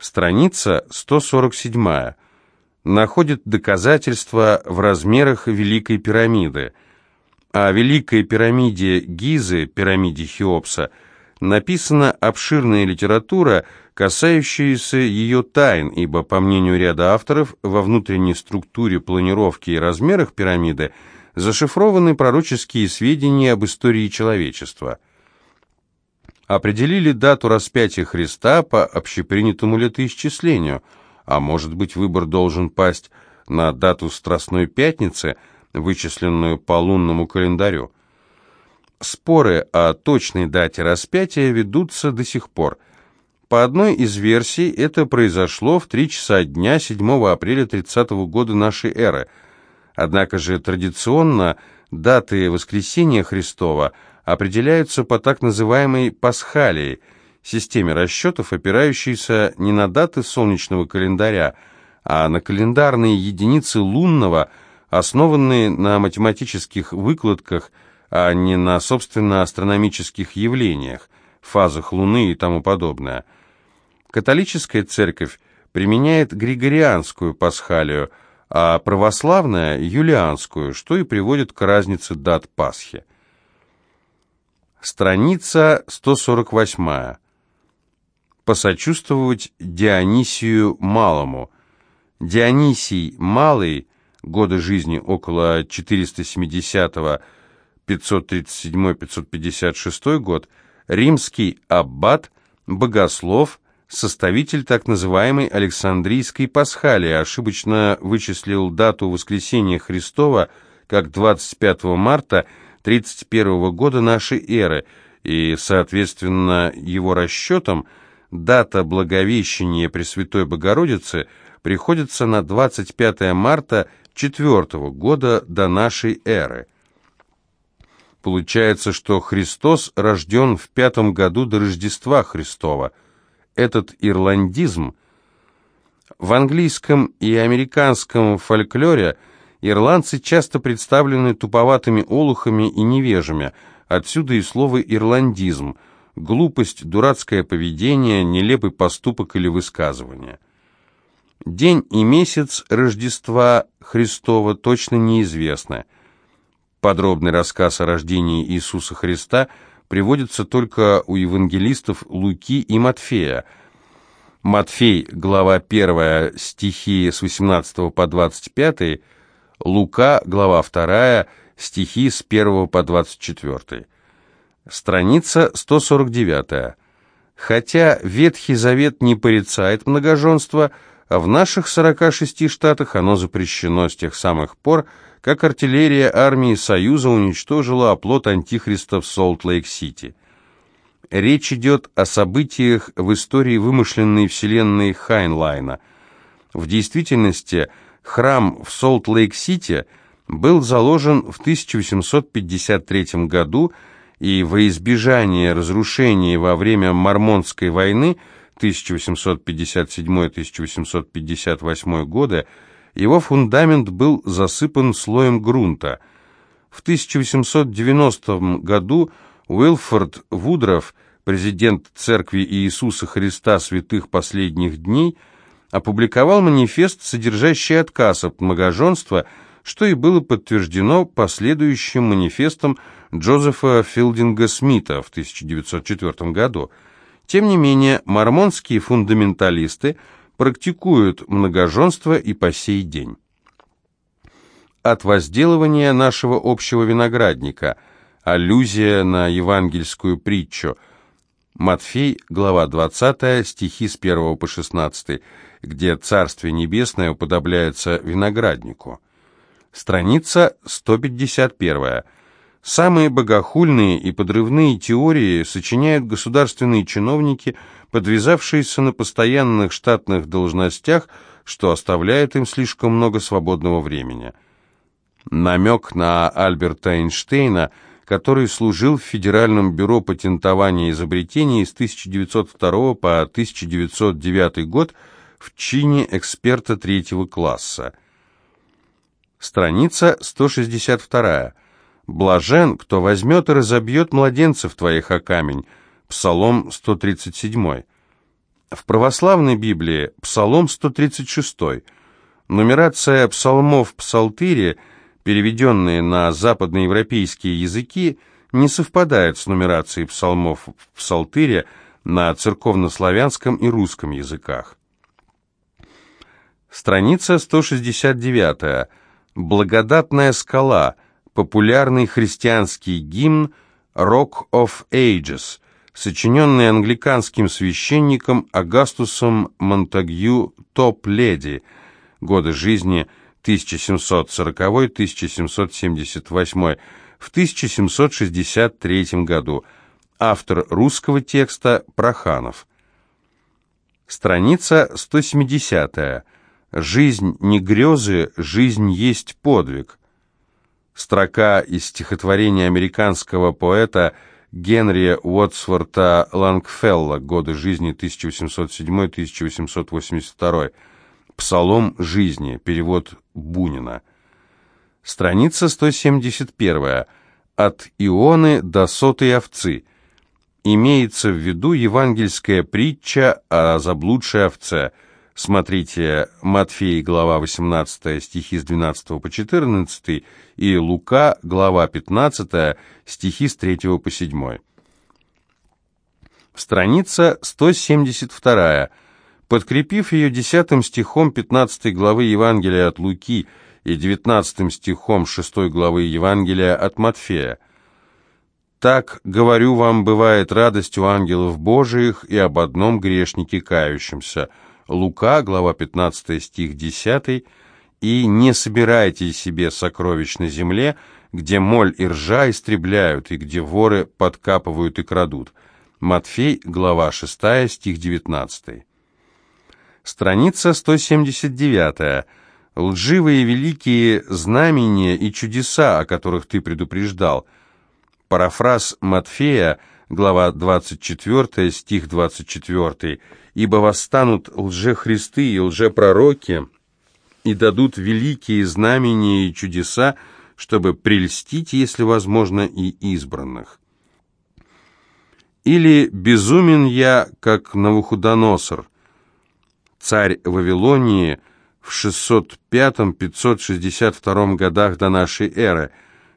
Страница 147. Находит доказательства в размерах Великой пирамиды. О Великой пирамиде Гизы, пирамиде Хеопса, написана обширная литература, касающаяся ее тайн, ибо, по мнению ряда авторов, во внутренней структуре, планировки и размерах пирамиды зашифрованы пророческие сведения об истории человечества. Определили дату распятия Христа по общепринятому летоисчислению, а может быть выбор должен пасть на дату Страстной Пятницы, вычисленную по лунному календарю. Споры о точной дате распятия ведутся до сих пор. По одной из версий это произошло в 3 часа дня 7 апреля 30 года нашей эры. Однако же традиционно даты воскресения Христова определяются по так называемой пасхалии, системе расчетов, опирающейся не на даты солнечного календаря, а на календарные единицы лунного, основанные на математических выкладках – а не на, собственно, астрономических явлениях, фазах Луны и тому подобное. Католическая церковь применяет григорианскую пасхалию, а православная – юлианскую, что и приводит к разнице дат Пасхи. Страница 148. Посочувствовать Дионисию Малому. Дионисий Малый, годы жизни около 470 года, 537-556 год, римский аббат, богослов, составитель так называемой Александрийской Пасхалии, ошибочно вычислил дату воскресения Христова как 25 марта 31 года нашей эры, и, соответственно, его расчетам, дата Благовещения Пресвятой Богородицы приходится на 25 марта 4 года до нашей эры. Получается, что Христос рожден в пятом году до Рождества Христова. Этот ирландизм в английском и американском фольклоре ирландцы часто представлены туповатыми олухами и невежами, отсюда и слово «ирландизм» – глупость, дурацкое поведение, нелепый поступок или высказывание. День и месяц Рождества Христова точно неизвестны – Подробный рассказ о рождении Иисуса Христа приводится только у евангелистов Луки и Матфея. Матфей, глава 1, стихи с 18 по 25, Лука, глава 2, стихи с 1 по 24. Страница 149. Хотя Ветхий Завет не порицает многоженство, а в наших 46 штатах оно запрещено с тех самых пор, как артиллерия армии Союза уничтожила оплот антихриста в Солт-Лейк-Сити. Речь идет о событиях в истории вымышленной вселенной Хайнлайна. В действительности храм в Солт-Лейк-Сити был заложен в 1853 году и во избежание разрушений во время Мормонской войны 1857-1858 года его фундамент был засыпан слоем грунта. В 1890 году Уилфорд Вудроф, президент Церкви Иисуса Христа Святых Последних Дней, опубликовал манифест, содержащий отказ от многоженства, что и было подтверждено последующим манифестом Джозефа Филдинга Смита в 1904 году. Тем не менее, мормонские фундаменталисты – практикуют многоженство и по сей день. От возделывания нашего общего виноградника. Аллюзия на евангельскую притчу. Матфей, глава 20, стихи с 1 по 16, где Царствие Небесное уподобляется винограднику. Страница 151. Самые богохульные и подрывные теории сочиняют государственные чиновники, подвязавшиеся на постоянных штатных должностях, что оставляет им слишком много свободного времени. Намек на Альберта Эйнштейна, который служил в Федеральном бюро патентования изобретений с 1902 по 1909 год в чине эксперта третьего класса. Страница 162. Блажен, кто возьмет и разобьет младенцев твоих о камень. Псалом 137. В православной Библии Псалом 136. Нумерация псалмов в Псалтире, переведенные на западноевропейские языки, не совпадает с нумерацией псалмов в Псалтире на церковнославянском и русском языках. Страница 169. Благодатная скала. Популярный христианский гимн «Rock of Ages», сочиненный англиканским священником Агастусом Монтагью Топ-Леди, годы жизни 1740-1778, в 1763 году, автор русского текста Проханов. Страница 170. «Жизнь не грезы, жизнь есть подвиг». Строка из стихотворения американского поэта Генри Уотсворта Лангфелла, годы жизни 1807-1882, «Псалом жизни», перевод Бунина. Страница 171. От Ионы до сотой овцы. Имеется в виду евангельская притча о заблудшей овце. Смотрите Матфей, глава 18, стихи с 12 по 14, и Лука, глава 15, стихи с 3 по 7. Страница 172. Подкрепив ее десятым стихом 15 главы Евангелия от Луки и 19 стихом 6 главы Евангелия от Матфея. «Так, говорю вам, бывает радость у ангелов Божиих и об одном грешнике кающемся». Лука, глава 15, стих 10, «И не собирайте себе сокровищ на земле, где моль и ржа истребляют, и где воры подкапывают и крадут». Матфей, глава 6, стих 19. Страница 179. Лживые великие знамения и чудеса, о которых ты предупреждал. Парафраз Матфея, глава 24, стих 24. «Ибо восстанут лжехристы и лжепророки, и дадут великие знамения и чудеса, чтобы прельстить, если возможно, и избранных». Или «безумен я, как Навуходоносор», царь Вавилонии в 605-562 годах до нашей эры.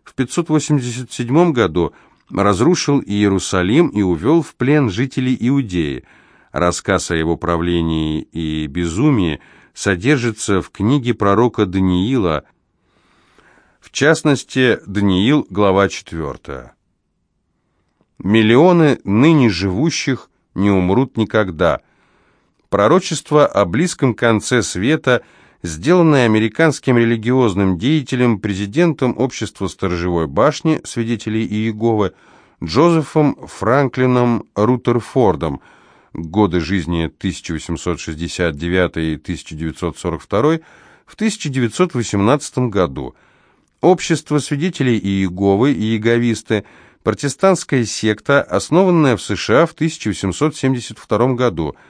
В 587 году разрушил Иерусалим и увел в плен жителей Иудеи. Рассказ о его правлении и безумии содержится в книге пророка Даниила, в частности, Даниил, глава 4. «Миллионы ныне живущих не умрут никогда», Пророчество о близком конце света, сделанное американским религиозным деятелем, президентом Общества Сторожевой башни, свидетелей Иеговы, Джозефом Франклином Рутерфордом, годы жизни 1869 и 1942, в 1918 году. Общество свидетелей Иеговы и Иеговисты – протестантская секта, основанная в США в 1872 году –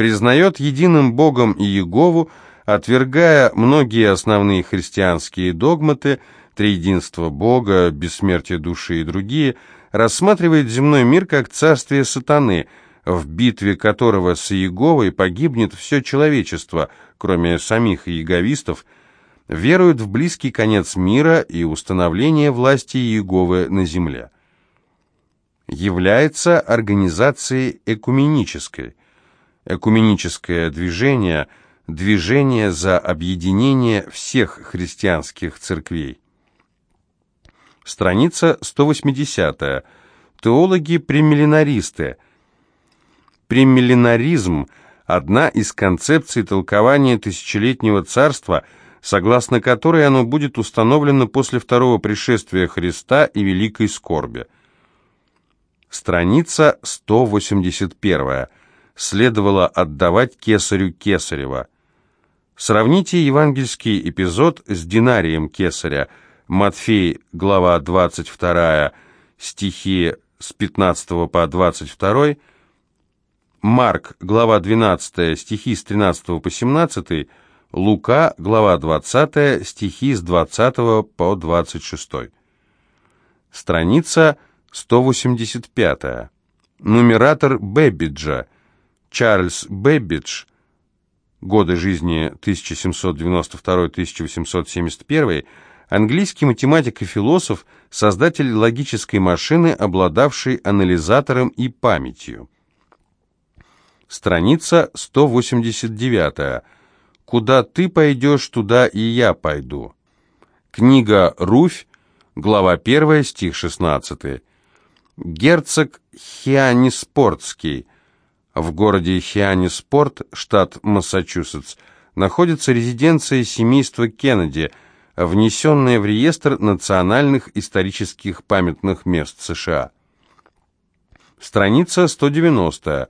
признает единым Богом Иегову, отвергая многие основные христианские догматы, триединство Бога, бессмертие души и другие, рассматривает земной мир как царствие сатаны, в битве которого с Иеговой погибнет все человечество, кроме самих иеговистов, верует в близкий конец мира и установление власти Иеговы на земле. Является организацией экуменической, Экуменическое движение – движение за объединение всех христианских церквей. Страница 180. Теологи-премиллинаристы. Премиллинаризм – одна из концепций толкования тысячелетнего царства, согласно которой оно будет установлено после второго пришествия Христа и великой скорби. Страница 181 следовало отдавать кесарю Кесарева. Сравните евангельский эпизод с динарием Кесаря. Матфей, глава 22, стихи с 15 по 22, Марк, глава 12, стихи с 13 по 17, Лука, глава 20, стихи с 20 по 26. Страница 185. Нумератор Бэббиджа – Чарльз Бэббидж, годы жизни 1792-1871, английский математик и философ, создатель логической машины, обладавший анализатором и памятью. Страница 189. «Куда ты пойдешь, туда и я пойду». Книга «Руфь», глава 1, стих 16. Герцог Хианиспортский. В городе Хианиспорт, штат Массачусетс, находится резиденция семейства Кеннеди, внесенная в реестр национальных исторических памятных мест США. Страница 190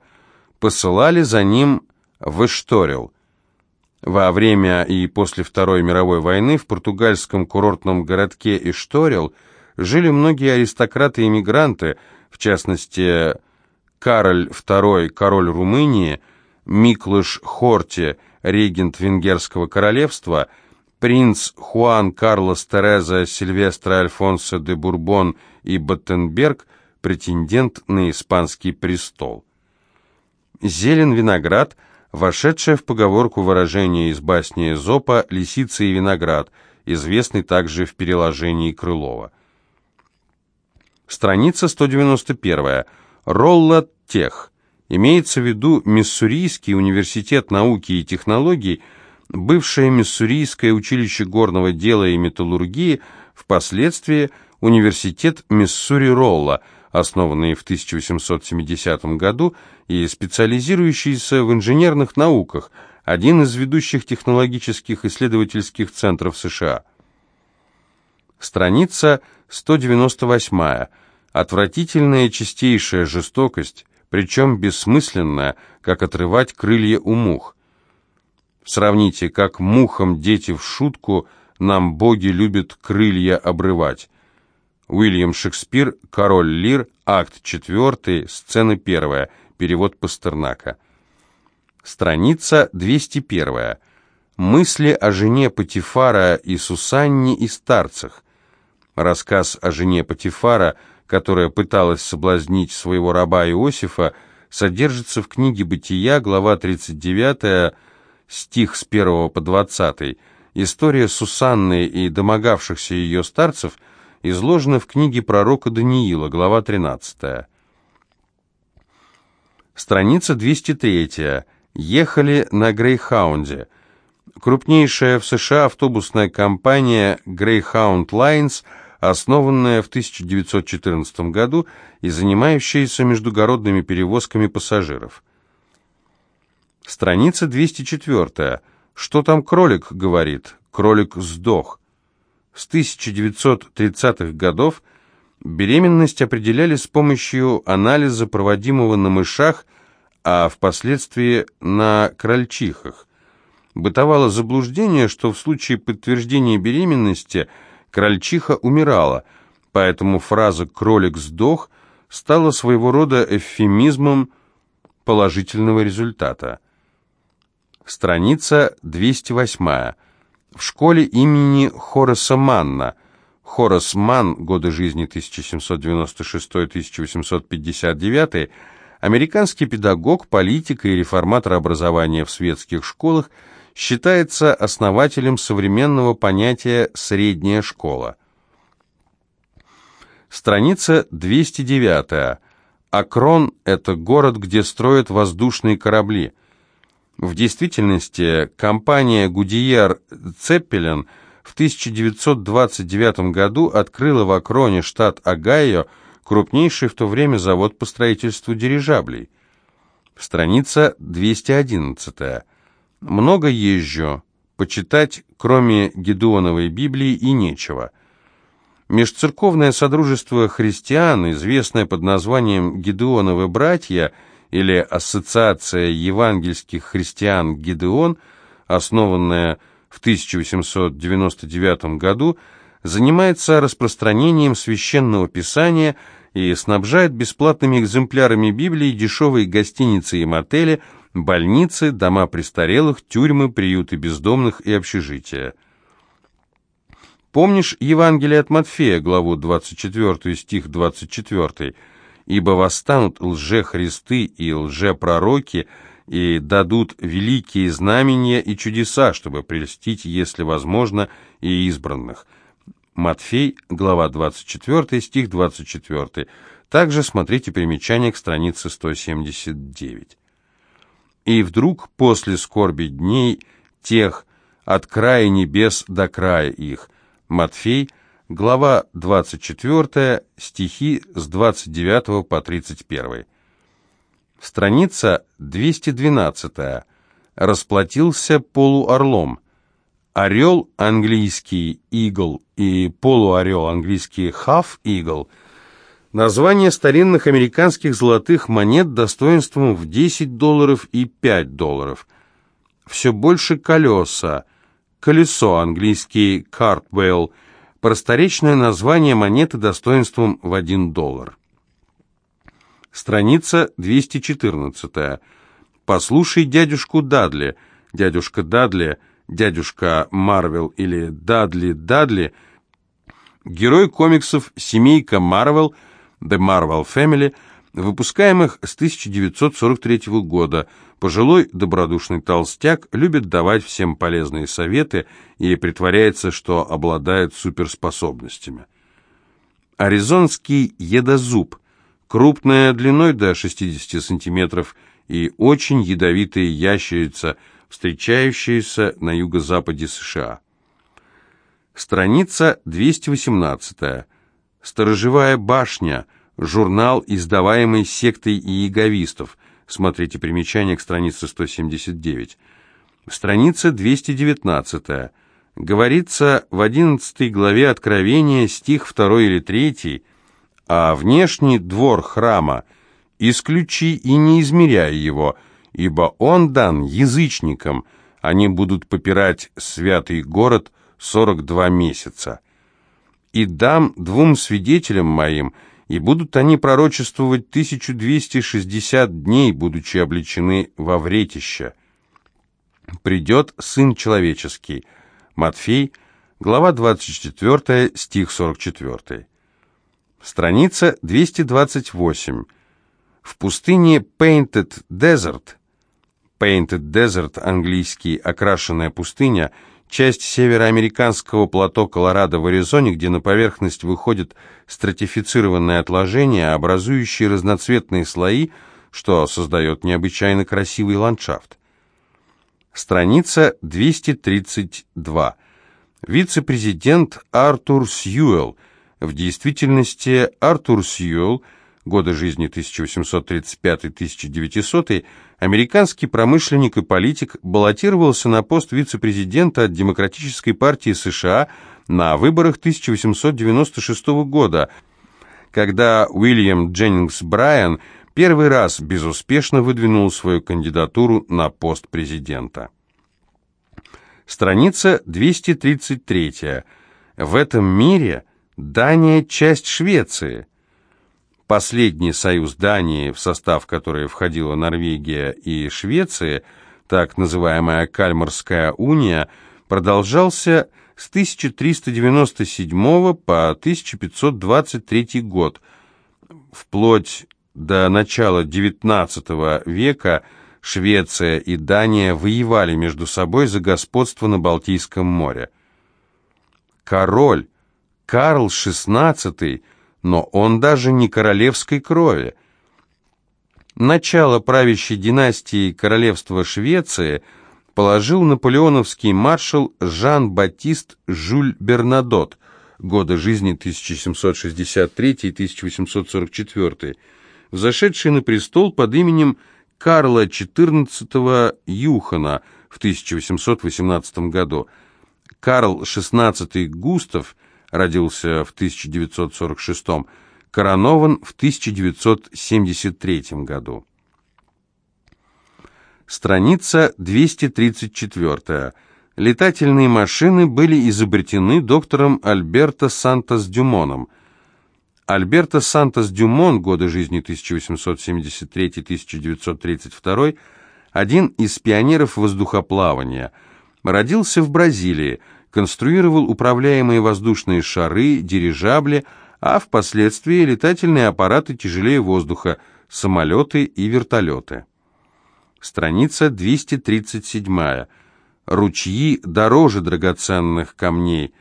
посылали за ним в Эшторил. Во время и после Второй мировой войны в португальском курортном городке Эшторил жили многие аристократы и мигранты, в частности, Кароль II, король Румынии, Миклыш Хорти, регент Венгерского королевства, принц Хуан Карлос Тереза Сильвестра Альфонсо де Бурбон и Баттенберг, претендент на испанский престол зелен виноград, вошедшее в поговорку выражение из басни Эзопа «лисица и виноград», известный также в переложении Крылова. Страница 191. Ролла Тех. Имеется в виду Миссурийский университет науки и технологий, бывшее Миссурийское училище горного дела и металлургии, впоследствии Университет Миссури-Ролла – основанный в 1870 году и специализирующийся в инженерных науках, один из ведущих технологических исследовательских центров США. Страница 198. Отвратительная чистейшая жестокость, причем бессмысленная, как отрывать крылья у мух. Сравните, как мухам дети в шутку нам боги любят крылья обрывать. Уильям Шекспир, Король Лир, акт 4, сцена 1, перевод Пастернака. Страница 201. Мысли о жене Патифара и Сусанне и старцах. Рассказ о жене Патифара, которая пыталась соблазнить своего раба Иосифа, содержится в книге «Бытия», глава 39, стих с 1 по 20. История Сусанны и домогавшихся ее старцев – изложено в книге пророка Даниила, глава 13. Страница 203. Ехали на Грейхаунде. Крупнейшая в США автобусная компания Greyhound Lines, основанная в 1914 году и занимающаяся междугородными перевозками пассажиров. Страница 204. Что там кролик говорит? Кролик сдох. С 1930-х годов беременность определяли с помощью анализа, проводимого на мышах, а впоследствии на крольчихах. Бытовало заблуждение, что в случае подтверждения беременности крольчиха умирала, поэтому фраза «кролик сдох» стала своего рода эвфемизмом положительного результата. Страница 208 в школе имени Хораса Манна. Хорас Манн, годы жизни 1796-1859, американский педагог, политик и реформатор образования в светских школах, считается основателем современного понятия «средняя школа». Страница 209. Акрон – это город, где строят воздушные корабли – в действительности компания Гудиер Цеппелин в 1929 году открыла в Акроне, штат Огайо, крупнейший в то время завод по строительству дирижаблей. Страница 211. Много езжу. Почитать, кроме Гедеоновой Библии, и нечего. Межцерковное содружество христиан, известное под названием «Гедеоновы братья», или Ассоциация евангельских христиан Гидеон, основанная в 1899 году, занимается распространением священного писания и снабжает бесплатными экземплярами Библии дешевые гостиницы и мотели, больницы, дома престарелых, тюрьмы, приюты бездомных и общежития. Помнишь Евангелие от Матфея, главу 24, стих 24? ибо восстанут лжехристы и лжепророки, и дадут великие знамения и чудеса, чтобы прельстить, если возможно, и избранных. Матфей, глава 24, стих 24. Также смотрите примечание к странице 179. «И вдруг после скорби дней тех от края небес до края их» Матфей, глава 24, стихи с 29 по 31. Страница 212. Расплатился полуорлом. Орел английский «игл» и полуорел английский «half eagle» – название старинных американских золотых монет достоинством в 10 долларов и 5 долларов. Все больше колеса. Колесо английский «cartwheel» – просторечное название монеты достоинством в 1 доллар. Страница 214. «Послушай дядюшку Дадли». Дядюшка Дадли, дядюшка Марвел или Дадли Дадли – герой комиксов «Семейка Марвел», «The Marvel Family», выпускаемых с 1943 года. Пожилой добродушный толстяк любит давать всем полезные советы и притворяется, что обладает суперспособностями. Аризонский едозуб крупная, длиной до 60 сантиметров, и очень ядовитая ящерица, встречающаяся на юго-западе США. Страница 218. Сторожевая башня. Журнал, издаваемый сектой иеговистов. Смотрите примечание к странице 179. Страница 219. Говорится в 11 главе Откровения, стих 2 или 3, а внешний двор храма исключи и не измеряй его, ибо он дан язычникам, они будут попирать святый город сорок два месяца. И дам двум свидетелям моим, и будут они пророчествовать 1260 дней, будучи обличены во вретище. Придет Сын Человеческий. Матфей, глава 24, стих 44. Страница 228. В пустыне Painted Desert, Painted Desert, английский «окрашенная пустыня», часть североамериканского плато Колорадо в Аризоне, где на поверхность выходят стратифицированные отложения, образующие разноцветные слои, что создает необычайно красивый ландшафт. Страница 232. Вице-президент Артур Сьюэлл в действительности Артур Сьюэлл, годы жизни 1835-1900, американский промышленник и политик, баллотировался на пост вице-президента от Демократической партии США на выборах 1896 года, когда Уильям Дженнингс Брайан первый раз безуспешно выдвинул свою кандидатуру на пост президента. Страница 233. В этом мире – Дания – часть Швеции. Последний союз Дании, в состав которой входила Норвегия и Швеция, так называемая Кальмарская уния, продолжался с 1397 по 1523 год. Вплоть до начала XIX века Швеция и Дания воевали между собой за господство на Балтийском море. Король Карл XVI, но он даже не королевской крови. Начало правящей династии королевства Швеции положил наполеоновский маршал Жан-Батист Жюль Бернадот, годы жизни 1763-1844, взошедший на престол под именем Карла XIV Юхана в 1818 году. Карл XVI Густав – родился в 1946 коронован в 1973 году. Страница 234. Летательные машины были изобретены доктором Альберто Сантос-Дюмоном. Альберто Сантос-Дюмон, годы жизни 1873-1932, один из пионеров воздухоплавания, родился в Бразилии, конструировал управляемые воздушные шары, дирижабли, а впоследствии летательные аппараты тяжелее воздуха, самолеты и вертолеты. Страница 237. Ручьи дороже драгоценных камней.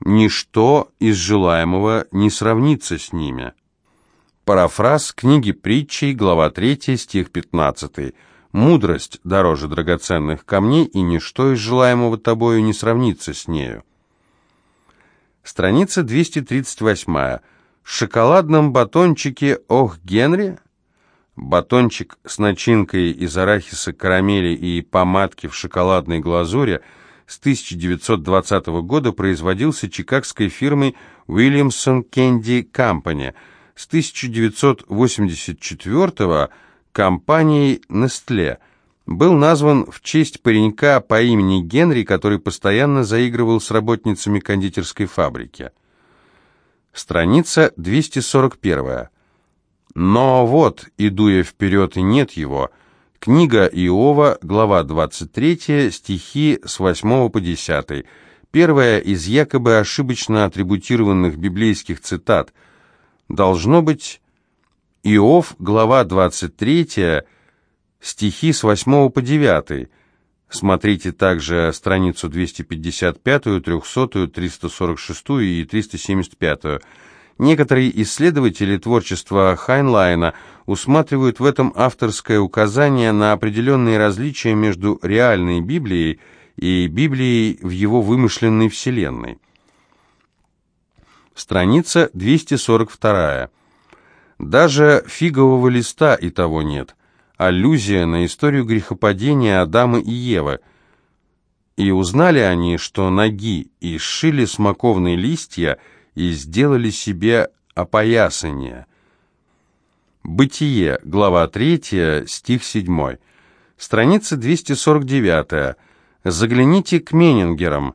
Ничто из желаемого не сравнится с ними. Парафраз книги притчей, глава 3, стих 15. «Мудрость дороже драгоценных камней, и ничто из желаемого тобою не сравнится с нею». Страница 238. В шоколадном батончике «Ох, Генри» Батончик с начинкой из арахиса, карамели и помадки в шоколадной глазури с 1920 года производился чикагской фирмой Williamson Candy Company, с 1984 компанией Nestle. Был назван в честь паренька по имени Генри, который постоянно заигрывал с работницами кондитерской фабрики. Страница 241. Но вот, иду я вперед, и нет его. Книга Иова, глава 23, стихи с 8 по 10. Первая из якобы ошибочно атрибутированных библейских цитат. Должно быть Иов, глава 23, стихи с 8 по 9. Смотрите также страницу 255, 300, 346 и 375. Некоторые исследователи творчества Хайнлайна усматривают в этом авторское указание на определенные различия между реальной Библией и Библией в его вымышленной вселенной. Страница 242. Даже фигового листа и того нет. Аллюзия на историю грехопадения Адама и Евы. И узнали они, что ноги и сшили смоковные листья – и сделали себе опоясание. Бытие, глава 3, стих 7. Страница 249. Загляните к Менингерам.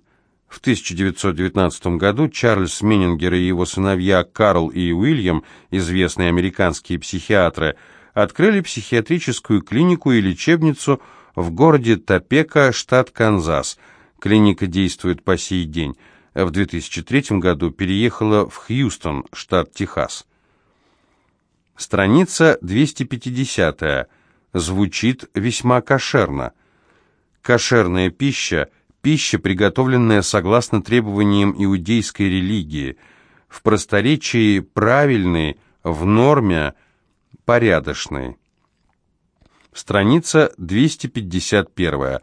В 1919 году Чарльз Менингер и его сыновья Карл и Уильям, известные американские психиатры, открыли психиатрическую клинику и лечебницу в городе Топека, штат Канзас. Клиника действует по сей день в 2003 году переехала в Хьюстон, штат Техас. Страница 250 звучит весьма кошерно. Кошерная пища – пища, приготовленная согласно требованиям иудейской религии, в просторечии правильный, в норме порядочный. Страница 251.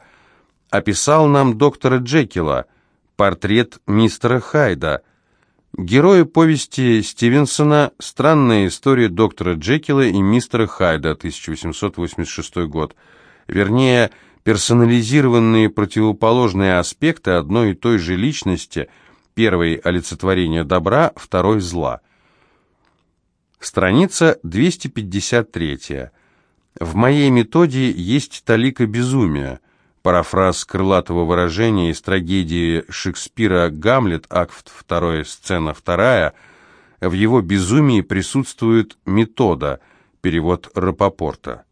Описал нам доктора Джекила – Портрет мистера Хайда. Герои повести Стивенсона «Странная история доктора Джекила и мистера Хайда», 1886 год. Вернее, персонализированные противоположные аспекты одной и той же личности, первый – олицетворение добра, второй – зла. Страница 253. В моей методе есть талика безумия – Парафраз крылатого выражения из трагедии Шекспира «Гамлет», акт 2, сцена 2, в его безумии присутствует метода, перевод Рапопорта.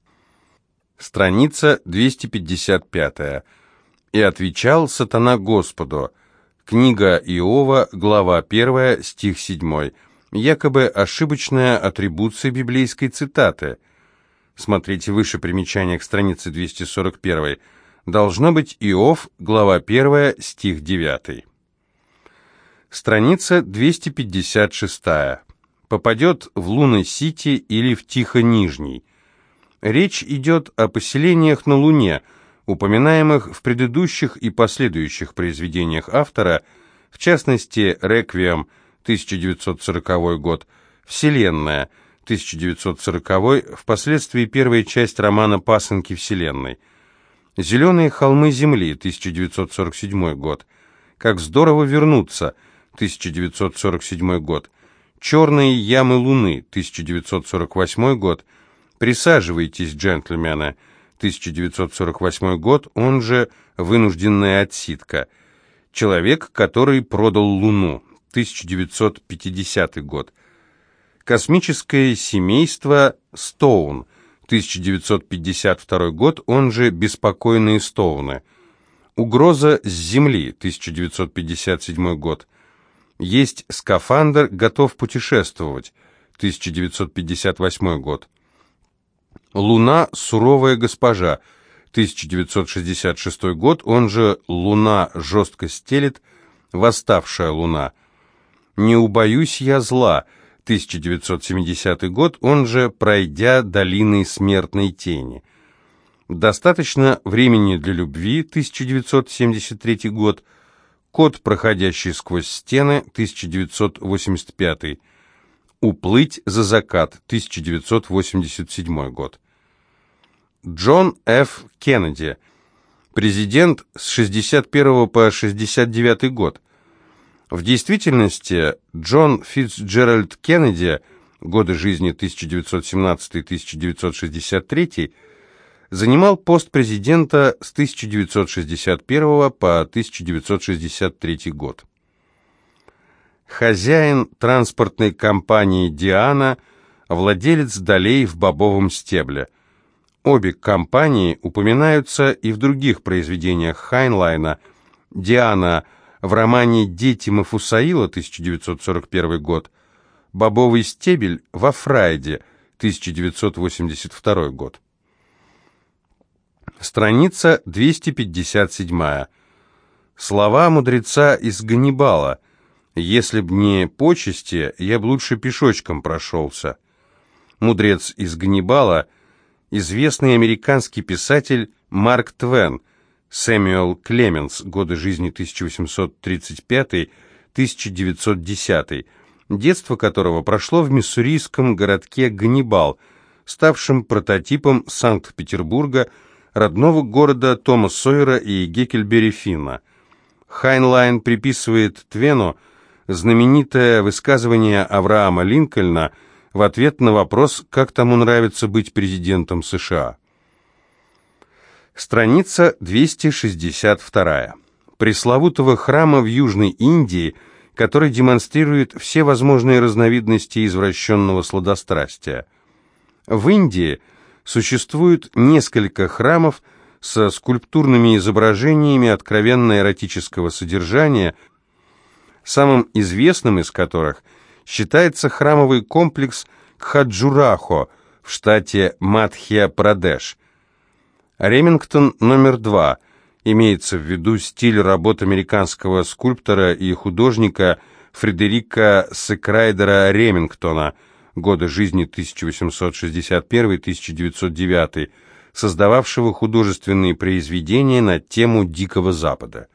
Страница 255. «И отвечал сатана Господу». Книга Иова, глава 1, стих 7. Якобы ошибочная атрибуция библейской цитаты. Смотрите выше примечание к странице 241 Должно быть Иов, глава 1, стих 9. Страница 256. Попадет в Луна-Сити или в Тихо-Нижний. Речь идет о поселениях на Луне, упоминаемых в предыдущих и последующих произведениях автора, в частности, «Реквием» 1940 год, «Вселенная» 1940, впоследствии первая часть романа «Пасынки Вселенной». «Зеленые холмы земли», 1947 год. «Как здорово вернуться», 1947 год. «Черные ямы луны», 1948 год. «Присаживайтесь, джентльмены», 1948 год, он же «Вынужденная отсидка». «Человек, который продал луну», 1950 год. «Космическое семейство Стоун», 1952 год, он же «Беспокойные Стоуны». «Угроза с земли», 1957 год. «Есть скафандр, готов путешествовать», 1958 год. «Луна. Суровая госпожа», 1966 год, он же «Луна жестко стелет», «Восставшая луна». «Не убоюсь я зла», 1970 год, он же «Пройдя долиной смертной тени». «Достаточно времени для любви», 1973 год, «Кот, проходящий сквозь стены», 1985 «Уплыть за закат», 1987 год. Джон Ф. Кеннеди, президент с 61 по 69 год. В действительности Джон Фитцджеральд Кеннеди, годы жизни 1917-1963, занимал пост президента с 1961 по 1963 год. Хозяин транспортной компании «Диана», владелец долей в бобовом стебле – Обе компании упоминаются и в других произведениях Хайнлайна. Диана в романе «Дети Мафусаила» 1941 год, «Бобовый стебель» во Фрайде 1982 год. Страница 257. Слова мудреца из Ганнибала. «Если б не почести, я б лучше пешочком прошелся». Мудрец из Ганнибала – известный американский писатель Марк Твен, Сэмюэл Клеменс, годы жизни 1835-1910, детство которого прошло в миссурийском городке Ганнибал, ставшем прототипом Санкт-Петербурга, родного города Тома Сойера и Гекльберри Финна. Хайнлайн приписывает Твену знаменитое высказывание Авраама Линкольна – в ответ на вопрос, как тому нравится быть президентом США. Страница 262. Пресловутого храма в Южной Индии, который демонстрирует все возможные разновидности извращенного сладострастия. В Индии существует несколько храмов со скульптурными изображениями откровенно эротического содержания, самым известным из которых – считается храмовый комплекс Кхаджурахо в штате Мадхья-Прадеш. Ремингтон номер два. Имеется в виду стиль работ американского скульптора и художника Фредерика Секрайдера Ремингтона, годы жизни 1861-1909, создававшего художественные произведения на тему Дикого Запада.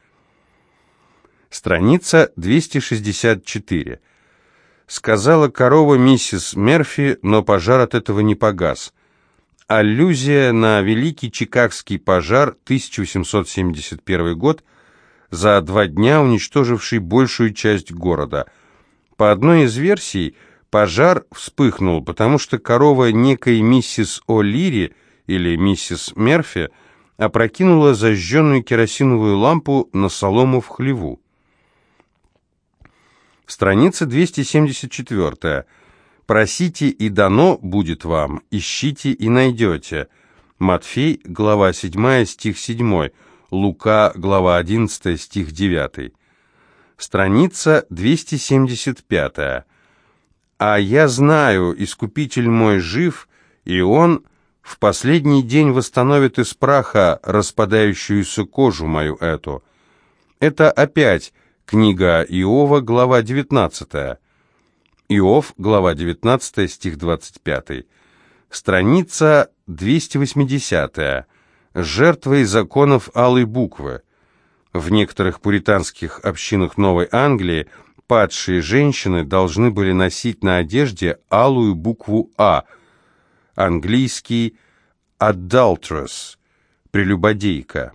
Страница 264. Сказала корова миссис Мерфи, но пожар от этого не погас. Аллюзия на Великий Чикагский пожар 1871 год, за два дня уничтоживший большую часть города. По одной из версий, пожар вспыхнул, потому что корова некой миссис О'Лири или миссис Мерфи опрокинула зажженную керосиновую лампу на солому в хлеву. Страница 274. «Просите, и дано будет вам, ищите, и найдете». Матфей, глава 7, стих 7. Лука, глава 11, стих 9. Страница 275. «А я знаю, Искупитель мой жив, и Он в последний день восстановит из праха распадающуюся кожу мою эту». Это опять Книга Иова, глава 19. Иов, глава 19, стих 25. Страница 280. Жертвой законов алой буквы. В некоторых пуританских общинах Новой Англии падшие женщины должны были носить на одежде алую букву «А», английский «adulteress» – «прелюбодейка».